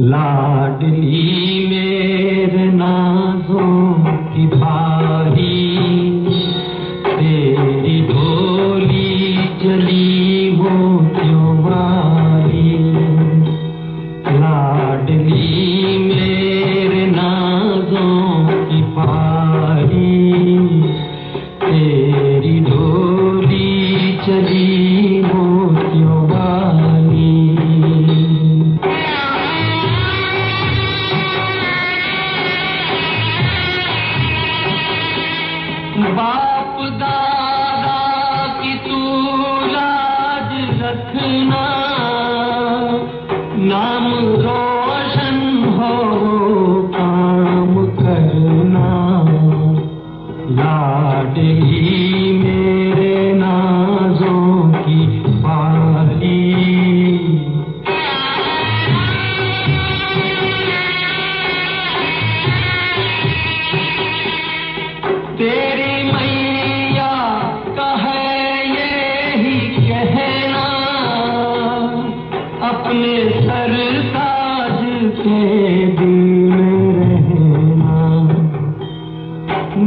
लाडली मेरे नाजों की भारी तेरी भोली चली मेरे नाजों की भारी तेरी डोली चली बाप दादा की तू लाज रखना। नाम रोशन हो काम करना। लाडी